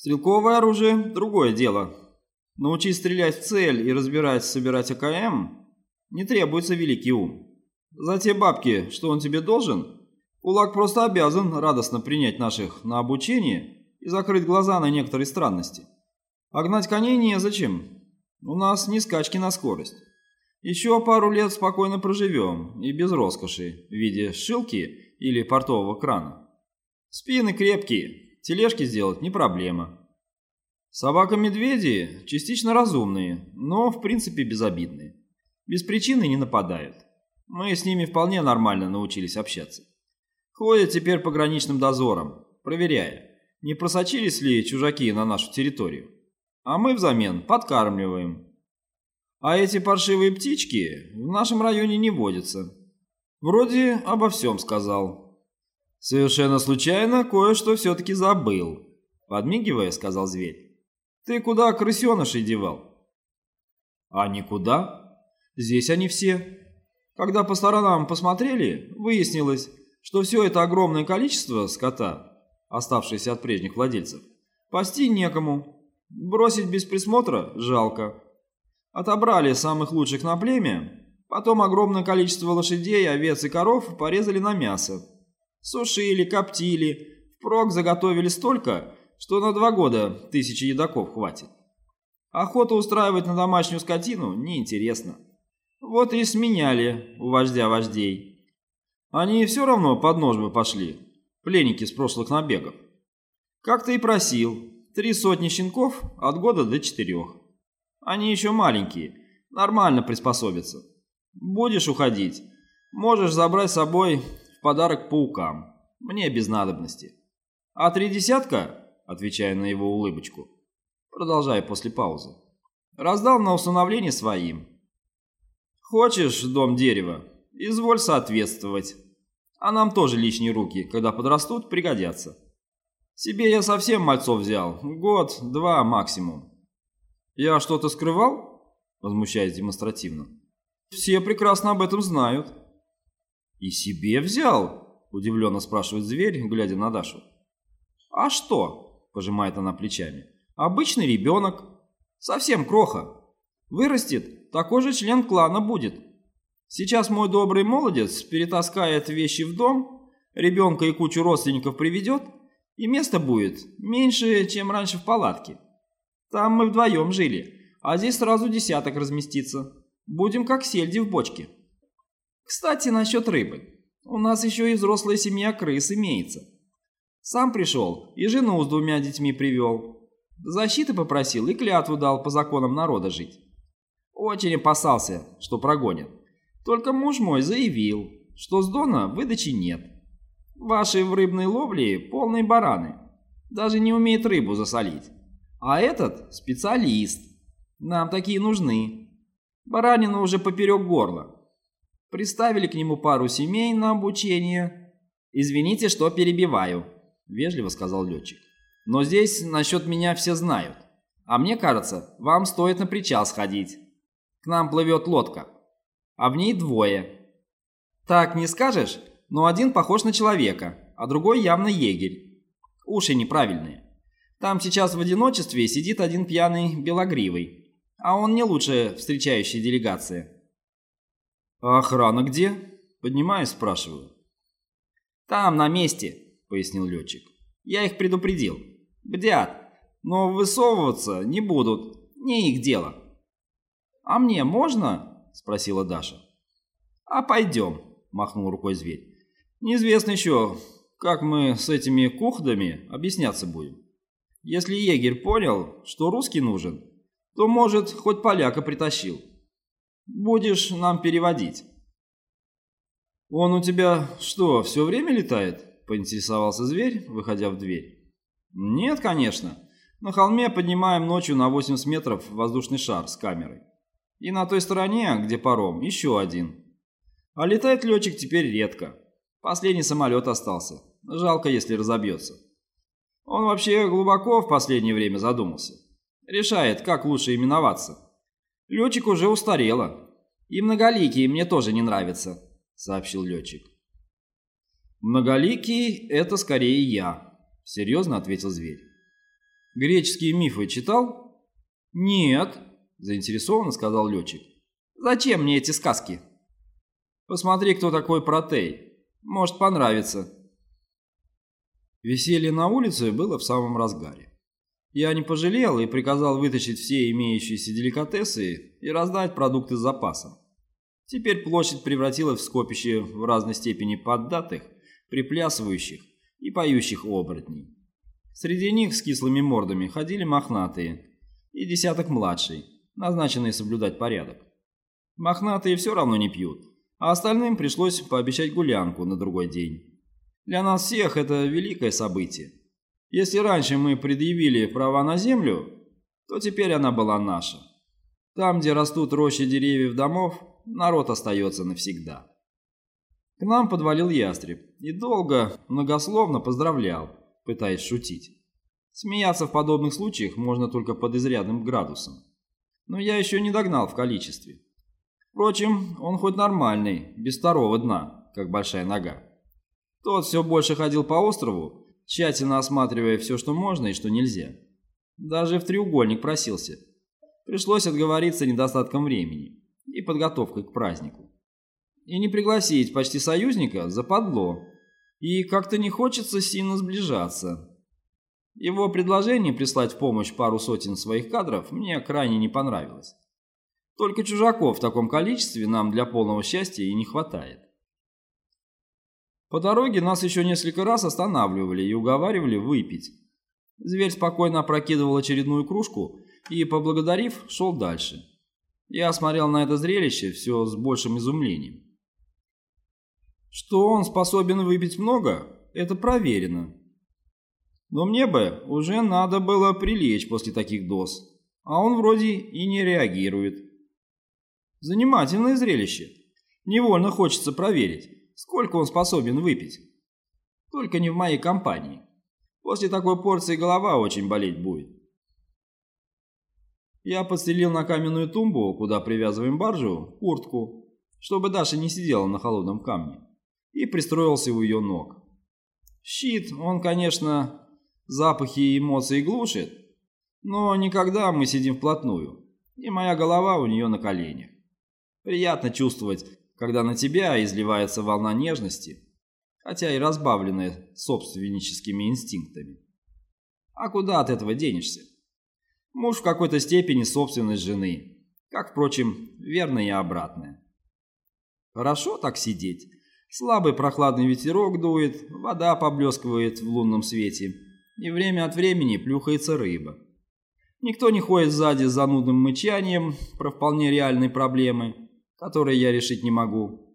Стрелковое оружие – другое дело. Научись стрелять в цель и разбирать, собирать АКМ – не требуется великий ум. За те бабки, что он тебе должен, кулак просто обязан радостно принять наших на обучение и закрыть глаза на некоторые странности. А гнать коней незачем. У нас не скачки на скорость. Еще пару лет спокойно проживем, и без роскоши, в виде шилки или портового крана. Спины крепкие, тележки сделать не проблема. Собака-медведи частично разумные, но в принципе безобидные. Без причины не нападают. Мы с ними вполне нормально научились общаться. Ходят теперь по граничным дозорам, проверяя, не просочились ли чужаки на нашу территорию. А мы взамен подкармливаем. А эти паршивые птички в нашем районе не водятся. Вроде обо всем сказал. «Совершенно случайно кое-что все-таки забыл», — подмигивая, сказал зверь. «Ты куда крысенышей девал?» «А никуда. Здесь они все. Когда по сторонам посмотрели, выяснилось, что все это огромное количество скота, оставшееся от прежних владельцев, пасти некому. Бросить без присмотра жалко. Отобрали самых лучших на племя, потом огромное количество лошадей, овец и коров порезали на мясо. Сушили, коптили, впрок заготовили столько, что на два года тысячи едоков хватит. Охоту устраивать на домашнюю скотину неинтересно. Вот и сменяли у вождя вождей. Они все равно под нож бы пошли, пленники с прошлых набегов. Как ты и просил, три сотни щенков от года до четырех. Они еще маленькие, нормально приспособятся. Будешь уходить, можешь забрать с собой подарок паукам. Мне без надобности. А три десятка, отвечая на его улыбочку, продолжая после паузы, раздал на усыновление своим. Хочешь дом дерева? Изволь соответствовать. А нам тоже лишние руки, когда подрастут, пригодятся. Себе я совсем мальцов взял. Год, два максимум. Я что-то скрывал? Возмущаясь демонстративно. Все прекрасно об этом знают. «И себе взял?» – удивленно спрашивает зверь, глядя на Дашу. «А что?» – пожимает она плечами. «Обычный ребенок. Совсем кроха. Вырастет, такой же член клана будет. Сейчас мой добрый молодец перетаскает вещи в дом, ребенка и кучу родственников приведет, и место будет меньше, чем раньше в палатке. Там мы вдвоем жили, а здесь сразу десяток разместится. Будем как сельди в бочке». Кстати, насчет рыбы. У нас еще и взрослая семья крыс имеется. Сам пришел и жену с двумя детьми привел. Защиты попросил и клятву дал по законам народа жить. Очень опасался, что прогонят. Только муж мой заявил, что с Дона выдачи нет. Ваши в рыбной ловле полные бараны. Даже не умеет рыбу засолить. А этот специалист. Нам такие нужны. Баранина уже поперек горла. Приставили к нему пару семей на обучение. «Извините, что перебиваю», — вежливо сказал летчик. «Но здесь насчет меня все знают. А мне кажется, вам стоит на причал сходить. К нам плывет лодка, а в ней двое. Так не скажешь, но один похож на человека, а другой явно егерь. Уши неправильные. Там сейчас в одиночестве сидит один пьяный белогривый, а он не лучше встречающей делегации. «А охрана где?» Поднимаюсь, спрашиваю. «Там, на месте», — пояснил летчик. «Я их предупредил. Бдят, но высовываться не будут. Не их дело». «А мне можно?» — спросила Даша. «А пойдем», — махнул рукой зверь. «Неизвестно еще, как мы с этими кухдами объясняться будем. Если егерь понял, что русский нужен, то, может, хоть поляка притащил. Будешь нам переводить». «Он у тебя что, все время летает?» – поинтересовался зверь, выходя в дверь. «Нет, конечно. На холме поднимаем ночью на 80 метров воздушный шар с камерой. И на той стороне, где паром, еще один. А летает летчик теперь редко. Последний самолет остался. Жалко, если разобьется. Он вообще глубоко в последнее время задумался. Решает, как лучше именоваться. Летчик уже устарело. И многоликий мне тоже не нравится, сообщил летчик. Многоликий — это скорее я, серьезно ответил зверь. Греческие мифы читал? Нет, заинтересованно сказал летчик. Зачем мне эти сказки? Посмотри, кто такой Протей. Может понравится. Веселье на улице было в самом разгаре. Я не пожалел и приказал вытащить все имеющиеся деликатесы и раздать продукты с запасом. Теперь площадь превратилась в скопище в разной степени поддатых, приплясывающих и поющих оборотней. Среди них с кислыми мордами ходили мохнатые и десяток младший, назначенные соблюдать порядок. Мохнатые все равно не пьют, а остальным пришлось пообещать гулянку на другой день. Для нас всех это великое событие. Если раньше мы предъявили права на землю, то теперь она была наша. Там, где растут рощи деревьев домов, народ остается навсегда. К нам подвалил ястреб и долго, многословно поздравлял, пытаясь шутить. Смеяться в подобных случаях можно только под изрядным градусом. Но я еще не догнал в количестве. Впрочем, он хоть нормальный, без второго дна, как большая нога. Тот все больше ходил по острову, тщательно осматривая все, что можно и что нельзя. Даже в треугольник просился. Пришлось отговориться недостатком времени и подготовкой к празднику. И не пригласить почти союзника западло. И как-то не хочется сильно сближаться. Его предложение прислать в помощь пару сотен своих кадров мне крайне не понравилось. Только чужаков в таком количестве нам для полного счастья и не хватает. По дороге нас еще несколько раз останавливали и уговаривали выпить. Зверь спокойно опрокидывал очередную кружку и, поблагодарив, шел дальше. Я смотрел на это зрелище все с большим изумлением. Что он способен выпить много, это проверено. Но мне бы уже надо было прилечь после таких доз, а он вроде и не реагирует. Занимательное зрелище. Невольно хочется проверить, сколько он способен выпить. Только не в моей компании. После такой порции голова очень болеть будет. Я подстелил на каменную тумбу, куда привязываем баржу, куртку, чтобы Даша не сидела на холодном камне и пристроился у ее ног. Щит, он, конечно, запахи и эмоции глушит, но никогда мы сидим вплотную, и моя голова у нее на коленях. Приятно чувствовать, когда на тебя изливается волна нежности, хотя и разбавленная собственническими инстинктами. А куда от этого денешься? Муж в какой-то степени собственность жены, как, впрочем, верно и обратное. Хорошо так сидеть, Слабый прохладный ветерок дует, вода поблескивает в лунном свете, и время от времени плюхается рыба. Никто не ходит сзади с занудным мычанием про вполне реальные проблемы, которые я решить не могу.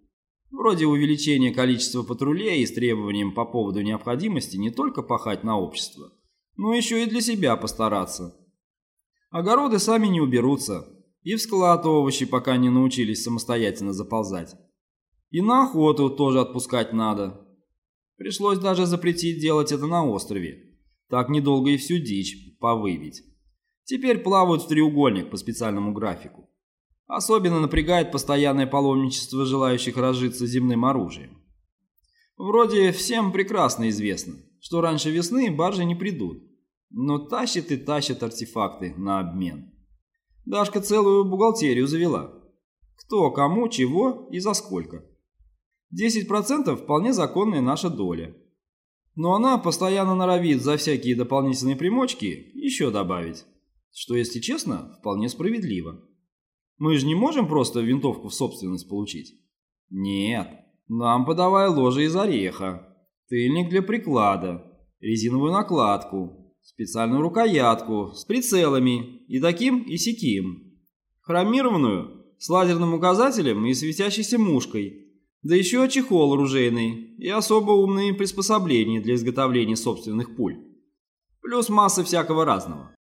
Вроде увеличения количества патрулей с требованием по поводу необходимости не только пахать на общество, но еще и для себя постараться. Огороды сами не уберутся, и в склад овощи пока не научились самостоятельно заползать. И на охоту тоже отпускать надо. Пришлось даже запретить делать это на острове. Так недолго и всю дичь повывить. Теперь плавают в треугольник по специальному графику. Особенно напрягает постоянное паломничество желающих разжиться земным оружием. Вроде всем прекрасно известно, что раньше весны баржи не придут. Но тащит и тащит артефакты на обмен. Дашка целую бухгалтерию завела. Кто, кому, чего и за сколько. 10% вполне законная наша доля. Но она постоянно норовит за всякие дополнительные примочки еще добавить, что, если честно, вполне справедливо. Мы же не можем просто винтовку в собственность получить. Нет, нам подавай ложе из ореха, тыльник для приклада, резиновую накладку, специальную рукоятку с прицелами и таким и сяким, хромированную с лазерным указателем и светящейся мушкой – да еще чехол оружейный и особо умные приспособления для изготовления собственных пуль. Плюс масса всякого разного.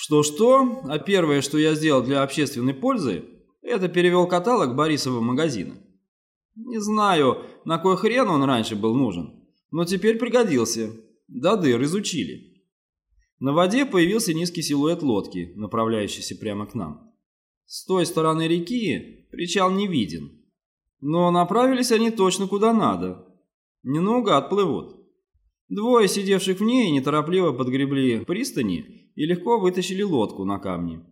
Что-что, а первое, что я сделал для общественной пользы, это перевел каталог Борисова магазина. Не знаю, на кой хрен он раньше был нужен, но теперь пригодился. До дыр изучили. На воде появился низкий силуэт лодки, направляющийся прямо к нам. С той стороны реки причал не виден, но направились они точно куда надо. Немного отплывут. Двое сидевших в ней неторопливо подгребли пристани и легко вытащили лодку на камни.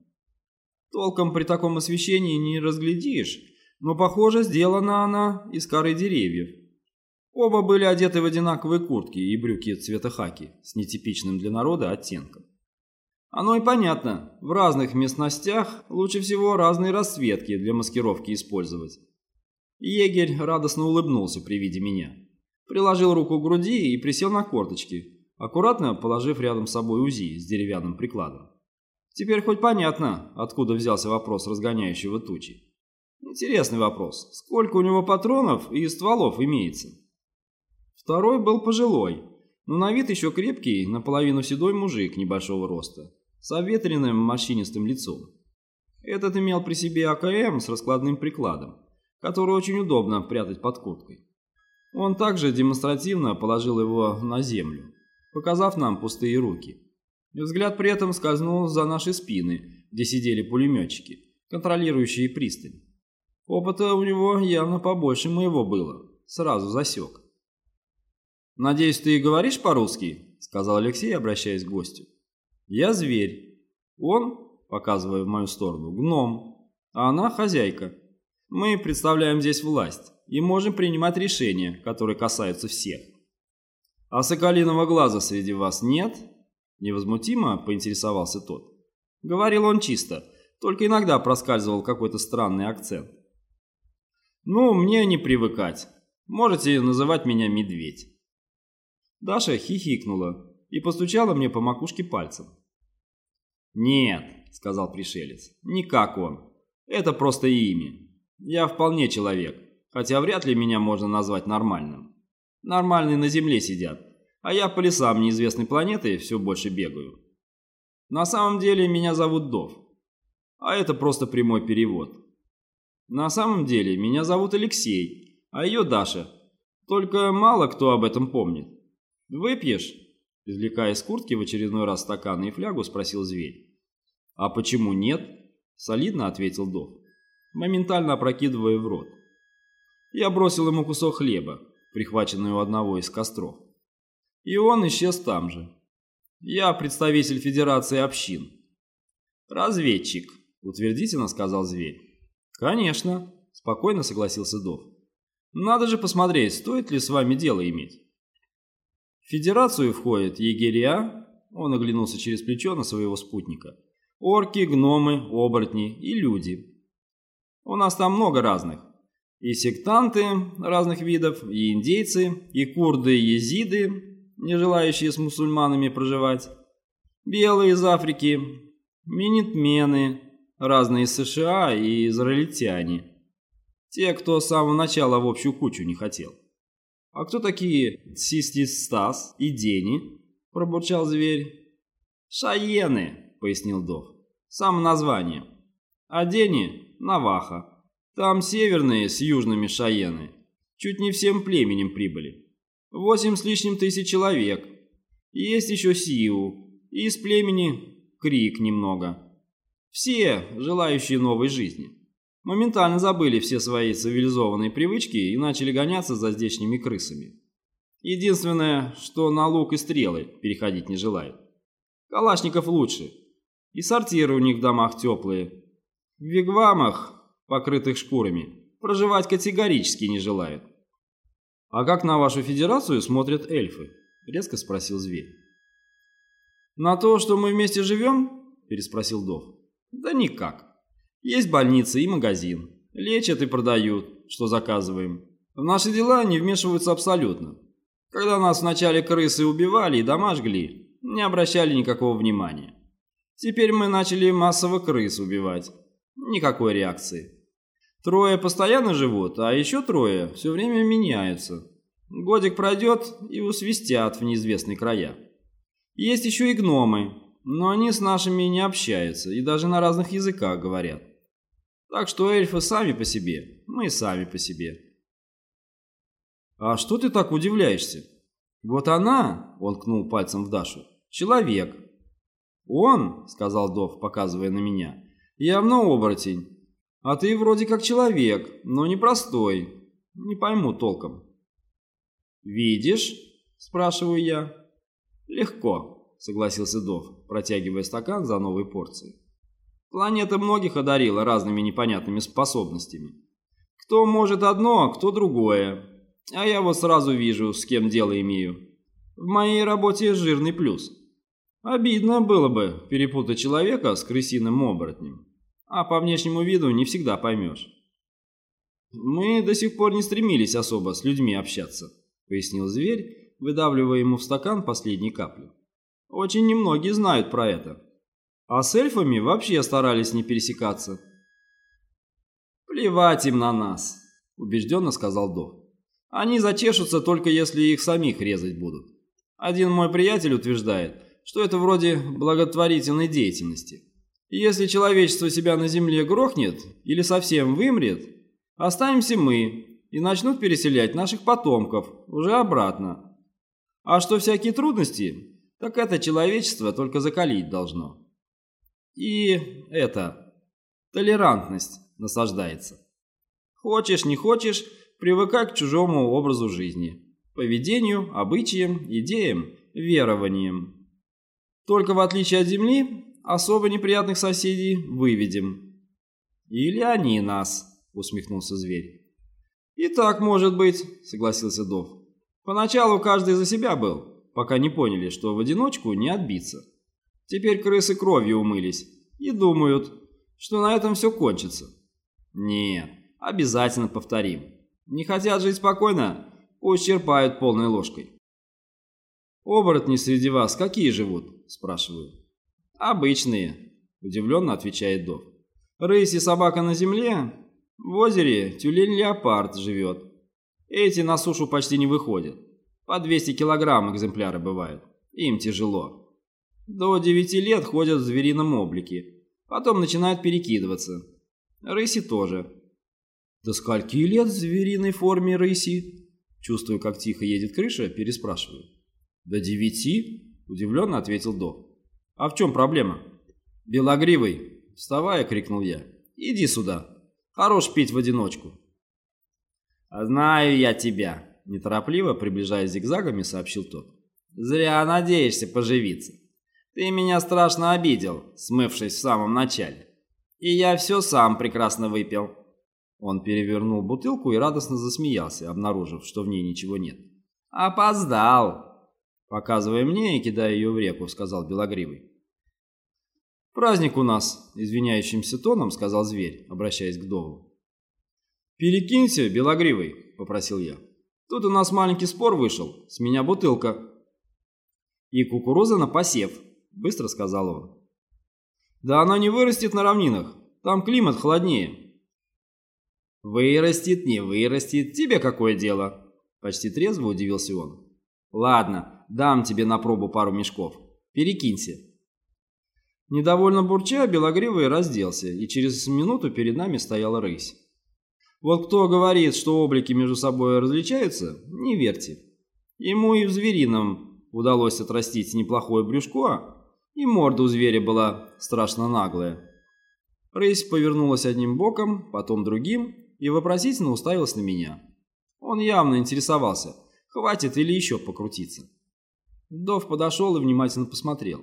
Толком при таком освещении не разглядишь, но, похоже, сделана она из коры деревьев. Оба были одеты в одинаковые куртки и брюки цвета хаки с нетипичным для народа оттенком. Оно и понятно, в разных местностях лучше всего разные расцветки для маскировки использовать. Егерь радостно улыбнулся при виде меня. Приложил руку к груди и присел на корточки, аккуратно положив рядом с собой УЗИ с деревянным прикладом. Теперь хоть понятно, откуда взялся вопрос разгоняющего тучи. Интересный вопрос. Сколько у него патронов и стволов имеется? Второй был пожилой, но на вид еще крепкий, наполовину седой мужик небольшого роста, с обветренным морщинистым лицом. Этот имел при себе АКМ с раскладным прикладом, который очень удобно прятать под курткой. Он также демонстративно положил его на землю, показав нам пустые руки. И взгляд при этом скользнул за наши спины, где сидели пулеметчики, контролирующие пристань. Опыта у него явно побольше моего было, сразу засек. «Надеюсь, ты говоришь по-русски?» – сказал Алексей, обращаясь к гостю. «Я зверь. Он, показывая в мою сторону, гном, а она хозяйка. Мы представляем здесь власть и можем принимать решения, которые касаются всех. А соколиного глаза среди вас нет?» Невозмутимо поинтересовался тот. Говорил он чисто, только иногда проскальзывал какой-то странный акцент. «Ну, мне не привыкать. Можете называть меня Медведь». Даша хихикнула и постучала мне по макушке пальцем. «Нет», — сказал пришелец, — «не как он. Это просто имя. Я вполне человек, хотя вряд ли меня можно назвать нормальным. Нормальные на земле сидят, а я по лесам неизвестной планеты все больше бегаю. На самом деле меня зовут Дов, а это просто прямой перевод. На самом деле меня зовут Алексей, а ее Даша. Только мало кто об этом помнит. «Выпьешь?» – извлекая из куртки в очередной раз стакан и флягу, спросил зверь. «А почему нет?» – солидно ответил Дов, моментально опрокидывая в рот. Я бросил ему кусок хлеба, прихваченный у одного из костров. И он исчез там же. Я представитель Федерации общин. «Разведчик», – утвердительно сказал зверь. «Конечно», – спокойно согласился Дов. «Надо же посмотреть, стоит ли с вами дело иметь». В федерацию входят егеря, он оглянулся через плечо на своего спутника, орки, гномы, оборотни и люди. У нас там много разных. И сектанты разных видов, и индейцы, и курды, и езиды, не желающие с мусульманами проживать, белые из Африки, минитмены, разные из США и израильтяне. Те, кто с самого начала в общую кучу не хотел. «А кто такие Систистас и Дени?» – пробурчал зверь. «Шаены», – пояснил Дов. «Само название. А Дени – Наваха. Там северные с южными Шаены. Чуть не всем племенем прибыли. Восемь с лишним тысяч человек. Есть еще Сиу. И из племени Крик немного. Все желающие новой жизни моментально забыли все свои цивилизованные привычки и начали гоняться за здешними крысами. Единственное, что на лук и стрелы переходить не желают. Калашников лучше. И сортиры у них в домах теплые. В вигвамах, покрытых шкурами, проживать категорически не желают. «А как на вашу федерацию смотрят эльфы?» – резко спросил зверь. «На то, что мы вместе живем?» – переспросил Дов. «Да никак. Есть больница и магазин. Лечат и продают, что заказываем. В наши дела не вмешиваются абсолютно. Когда нас вначале крысы убивали и дома жгли, не обращали никакого внимания. Теперь мы начали массово крыс убивать. Никакой реакции. Трое постоянно живут, а еще трое все время меняются. Годик пройдет и усвистят в неизвестные края. Есть еще и гномы, но они с нашими не общаются и даже на разных языках говорят. Так что эльфы сами по себе, мы сами по себе. А что ты так удивляешься? Вот она, он кнул пальцем в Дашу, человек. Он, сказал Дов, показывая на меня, явно оборотень. А ты вроде как человек, но не простой. Не пойму толком. Видишь? Спрашиваю я. Легко, согласился Дов, протягивая стакан за новой порцией. Планета многих одарила разными непонятными способностями. Кто может одно, кто другое. А я вот сразу вижу, с кем дело имею. В моей работе жирный плюс. Обидно было бы перепутать человека с крысиным оборотнем. А по внешнему виду не всегда поймешь. Мы до сих пор не стремились особо с людьми общаться, пояснил зверь, выдавливая ему в стакан последней каплю. Очень немногие знают про это. А с эльфами вообще старались не пересекаться. «Плевать им на нас», – убежденно сказал Дов. «Они зачешутся только если их самих резать будут. Один мой приятель утверждает, что это вроде благотворительной деятельности. Если человечество себя на Земле грохнет или совсем вымрет, останемся мы и начнут переселять наших потомков уже обратно. А что всякие трудности, так это человечество только закалить должно. И это, толерантность насаждается. Хочешь, не хочешь, привыкай к чужому образу жизни, поведению, обычаям, идеям, верованиям. Только в отличие от Земли, особо неприятных соседей выведем. Или они нас, усмехнулся зверь. И так может быть, согласился Дов. Поначалу каждый за себя был, пока не поняли, что в одиночку не отбиться. Теперь крысы кровью умылись и думают, что на этом все кончится. Нет, обязательно повторим. Не хотят жить спокойно, пусть черпают полной ложкой. «Оборотни среди вас какие живут?» – спрашиваю. «Обычные», – удивленно отвечает Дов. «Рысь и собака на земле, в озере тюлень-леопард живет. Эти на сушу почти не выходят. По 200 килограмм экземпляры бывают. Им тяжело. До 9 лет ходят в зверином облике. Потом начинают перекидываться. Рыси тоже. До скольки лет в звериной форме рыси? Чувствую, как тихо едет крыша, переспрашиваю. До девяти? Удивленно ответил До. А в чем проблема? Белогривый, вставая, крикнул я. Иди сюда. Хорош пить в одиночку. «Знаю я тебя», – неторопливо, приближаясь зигзагами, сообщил тот. «Зря надеешься поживиться. Ты меня страшно обидел, смывшись в самом начале. И я все сам прекрасно выпил». Он перевернул бутылку и радостно засмеялся, обнаружив, что в ней ничего нет. «Опоздал!» Показывая мне и кидая ее в реку, сказал Белогривый. «Праздник у нас», – извиняющимся тоном сказал зверь, обращаясь к Дову. «Перекинься, Белогривый», – попросил я. «Тут у нас маленький спор вышел, с меня бутылка». «И кукуруза на посев», быстро сказал он. «Да она не вырастет на равнинах, там климат холоднее». «Вырастет, не вырастет, тебе какое дело?» Почти трезво удивился он. «Ладно, дам тебе на пробу пару мешков. Перекинься». Недовольно бурча, Белогривый разделся, и через минуту перед нами стояла рысь. Вот кто говорит, что облики между собой различаются, не верьте. Ему и в зверином удалось отрастить неплохое брюшко, и морда у зверя была страшно наглая. Рысь повернулась одним боком, потом другим, и вопросительно уставилась на меня. Он явно интересовался, хватит или еще покрутиться. Дов подошел и внимательно посмотрел.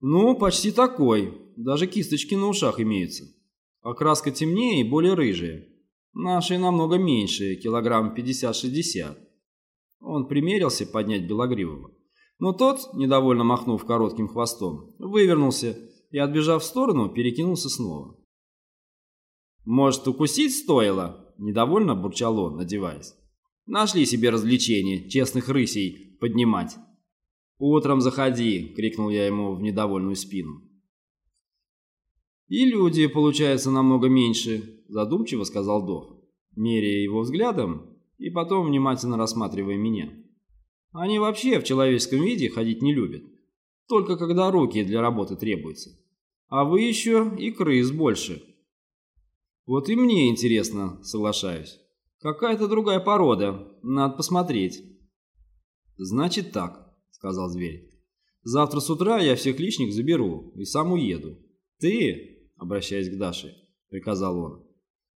«Ну, почти такой. Даже кисточки на ушах имеются. Окраска темнее и более рыжая. Наши намного меньше, килограмм 50-60». Он примерился поднять Белогривого. Но тот, недовольно махнув коротким хвостом, вывернулся и, отбежав в сторону, перекинулся снова. «Может, укусить стоило?» – недовольно бурчал он, надеваясь. «Нашли себе развлечение, честных рысей поднимать». «Утром заходи!» – крикнул я ему в недовольную спину. «И люди, получается, намного меньше», – задумчиво сказал Дов, меряя его взглядом и потом внимательно рассматривая меня. Они вообще в человеческом виде ходить не любят. Только когда руки для работы требуются. А вы еще и крыс больше. Вот и мне интересно, соглашаюсь. Какая-то другая порода, надо посмотреть. Значит так, сказал зверь. Завтра с утра я всех лишних заберу и сам уеду. Ты, обращаясь к Даше, приказал он,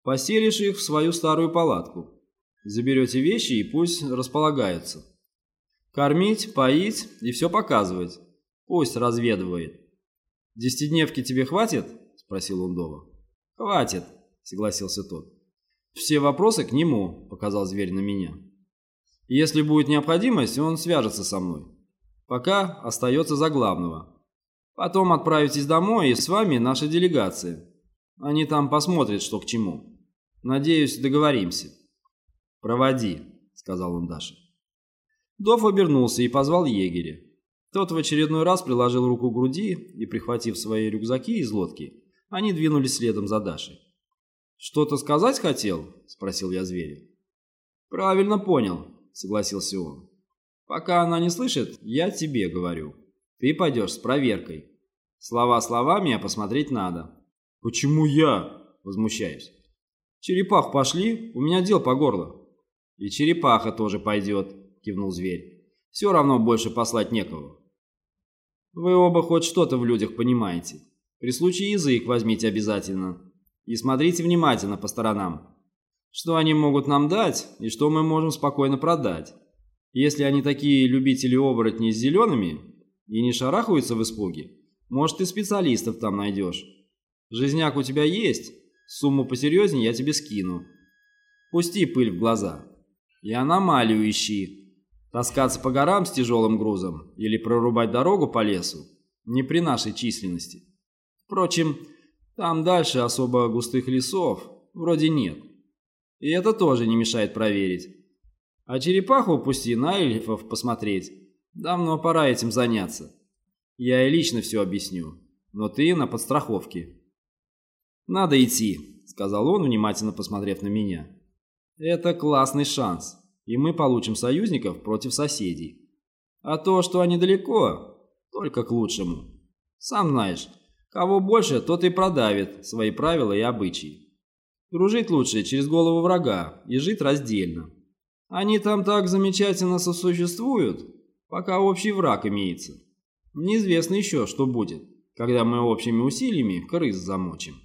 поселишь их в свою старую палатку. Заберете вещи и пусть располагаются. Кормить, поить и все показывать. Пусть разведывает. «Десятидневки тебе хватит?» – спросил Ундова. «Хватит», – согласился тот. «Все вопросы к нему», – показал зверь на меня. «Если будет необходимость, он свяжется со мной. Пока остается за главного. Потом отправитесь домой, и с вами наша делегация. Они там посмотрят, что к чему. Надеюсь, договоримся». «Проводи», – сказал он Даше. Дов обернулся и позвал егеря. Тот в очередной раз приложил руку к груди и, прихватив свои рюкзаки из лодки, они двинулись следом за Дашей. «Что-то сказать хотел?» – спросил я зверя. «Правильно понял», – согласился он. «Пока она не слышит, я тебе говорю. Ты пойдешь с проверкой. Слова словами, а посмотреть надо». «Почему я?» – возмущаюсь. «Черепах пошли, у меня дел по горло». «И черепаха тоже пойдет», – кивнул зверь. «Все равно больше послать некого». Вы оба хоть что-то в людях понимаете. При случае язык возьмите обязательно. И смотрите внимательно по сторонам. Что они могут нам дать и что мы можем спокойно продать. Если они такие любители оборотней с зелеными и не шарахаются в испуге, может и специалистов там найдешь. Жизняк у тебя есть, сумму посерьезнее я тебе скину. Пусти пыль в глаза. И аномалию ищи. Таскаться по горам с тяжелым грузом или прорубать дорогу по лесу не при нашей численности. Впрочем, там дальше особо густых лесов вроде нет. И это тоже не мешает проверить. А черепаху пусти на эльфов посмотреть. Давно пора этим заняться. Я и лично все объясню, но ты на подстраховке. «Надо идти», — сказал он, внимательно посмотрев на меня. «Это классный шанс и мы получим союзников против соседей. А то, что они далеко, только к лучшему. Сам знаешь, кого больше, тот и продавит свои правила и обычаи. Дружить лучше через голову врага и жить раздельно. Они там так замечательно сосуществуют, пока общий враг имеется. Неизвестно еще, что будет, когда мы общими усилиями крыс замочим.